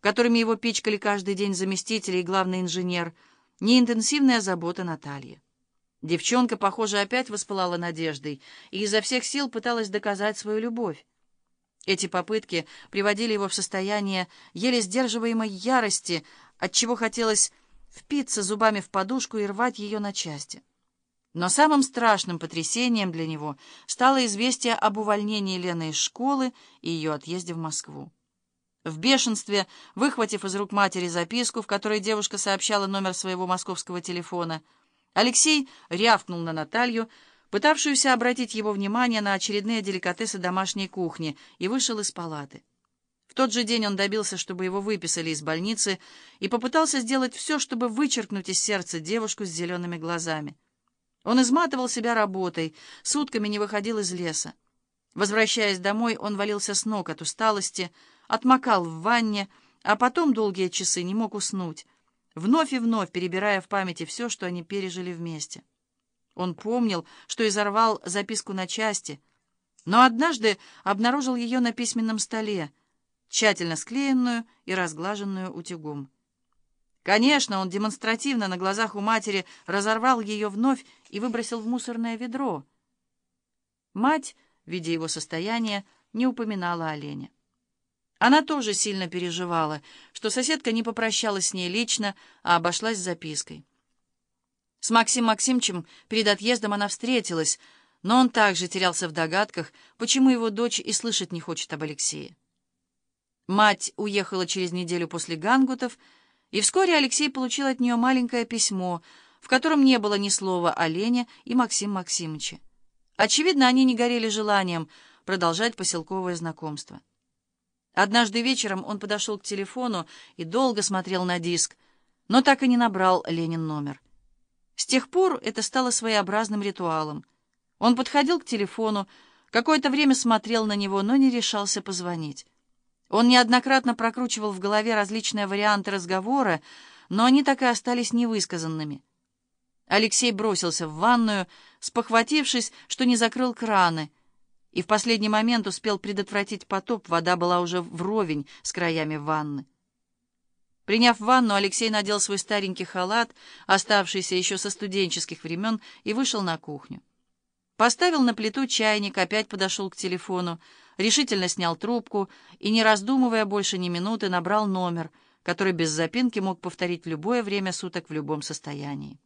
которыми его пичкали каждый день заместитель и главный инженер, ни интенсивная забота Натальи. Девчонка, похоже, опять воспылала надеждой и изо всех сил пыталась доказать свою любовь. Эти попытки приводили его в состояние еле сдерживаемой ярости, отчего хотелось впиться зубами в подушку и рвать ее на части. Но самым страшным потрясением для него стало известие об увольнении Лены из школы и ее отъезде в Москву. В бешенстве, выхватив из рук матери записку, в которой девушка сообщала номер своего московского телефона, Алексей рявкнул на Наталью, пытавшуюся обратить его внимание на очередные деликатесы домашней кухни, и вышел из палаты. В тот же день он добился, чтобы его выписали из больницы, и попытался сделать все, чтобы вычеркнуть из сердца девушку с зелеными глазами. Он изматывал себя работой, сутками не выходил из леса. Возвращаясь домой, он валился с ног от усталости, отмокал в ванне, а потом долгие часы не мог уснуть, вновь и вновь перебирая в памяти все, что они пережили вместе. Он помнил, что изорвал записку на части, но однажды обнаружил ее на письменном столе, тщательно склеенную и разглаженную утюгом. Конечно, он демонстративно на глазах у матери разорвал ее вновь и выбросил в мусорное ведро. Мать, видя его состояние, не упоминала о Лене. Она тоже сильно переживала, что соседка не попрощалась с ней лично, а обошлась запиской. С Максим Максимовичем перед отъездом она встретилась, но он также терялся в догадках, почему его дочь и слышать не хочет об Алексее. Мать уехала через неделю после Гангутов, и вскоре Алексей получил от нее маленькое письмо, в котором не было ни слова о Лене и Максим Максимовиче. Очевидно, они не горели желанием продолжать поселковое знакомство. Однажды вечером он подошел к телефону и долго смотрел на диск, но так и не набрал Ленин номер. С тех пор это стало своеобразным ритуалом. Он подходил к телефону, какое-то время смотрел на него, но не решался позвонить. Он неоднократно прокручивал в голове различные варианты разговора, но они так и остались невысказанными. Алексей бросился в ванную, спохватившись, что не закрыл краны — и в последний момент успел предотвратить потоп, вода была уже вровень с краями ванны. Приняв ванну, Алексей надел свой старенький халат, оставшийся еще со студенческих времен, и вышел на кухню. Поставил на плиту чайник, опять подошел к телефону, решительно снял трубку и, не раздумывая больше ни минуты, набрал номер, который без запинки мог повторить любое время суток в любом состоянии.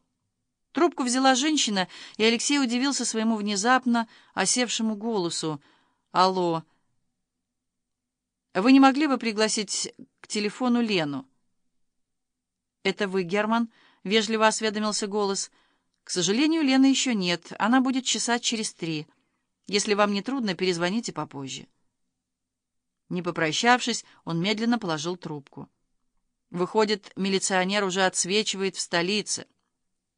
Трубку взяла женщина, и Алексей удивился своему внезапно осевшему голосу. «Алло, вы не могли бы пригласить к телефону Лену?» «Это вы, Герман?» — вежливо осведомился голос. «К сожалению, Лены еще нет. Она будет часа через три. Если вам не трудно, перезвоните попозже». Не попрощавшись, он медленно положил трубку. Выходит, милиционер уже отсвечивает в столице.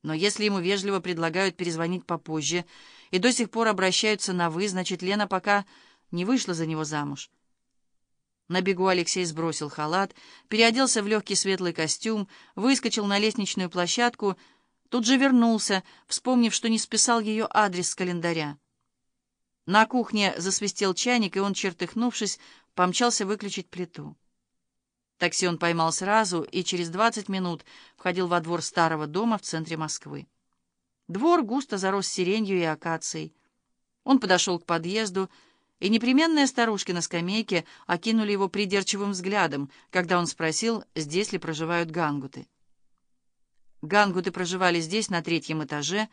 Но если ему вежливо предлагают перезвонить попозже и до сих пор обращаются на «вы», значит, Лена пока не вышла за него замуж. На бегу Алексей сбросил халат, переоделся в легкий светлый костюм, выскочил на лестничную площадку, тут же вернулся, вспомнив, что не списал ее адрес с календаря. На кухне засвистел чайник, и он, чертыхнувшись, помчался выключить плиту. Такси он поймал сразу и через 20 минут входил во двор старого дома в центре Москвы. Двор густо зарос сиренью и акацией. Он подошел к подъезду, и непременные старушки на скамейке окинули его придирчивым взглядом, когда он спросил, здесь ли проживают гангуты. Гангуты проживали здесь, на третьем этаже.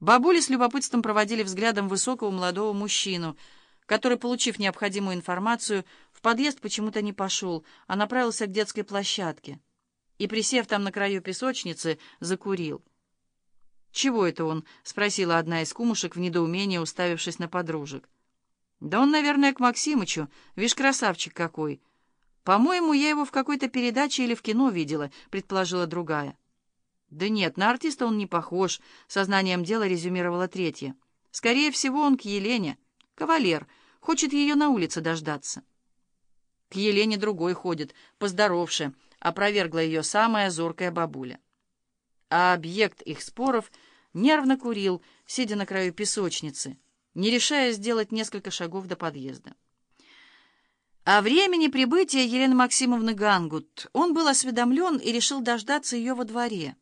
Бабули с любопытством проводили взглядом высокого молодого мужчину — который, получив необходимую информацию, подъезд почему-то не пошел, а направился к детской площадке и, присев там на краю песочницы, закурил. «Чего это он?» — спросила одна из кумушек в недоумении, уставившись на подружек. «Да он, наверное, к Максимычу. Вишь, красавчик какой!» «По-моему, я его в какой-то передаче или в кино видела», — предположила другая. «Да нет, на артиста он не похож», — сознанием дела резюмировала третья. «Скорее всего, он к Елене». Кавалер, хочет ее на улице дождаться. К Елене другой ходит, поздоровше, опровергла ее самая зоркая бабуля. А объект их споров нервно курил, сидя на краю песочницы, не решая сделать несколько шагов до подъезда. О времени прибытия Елены Максимовны Гангут он был осведомлен и решил дождаться ее во дворе.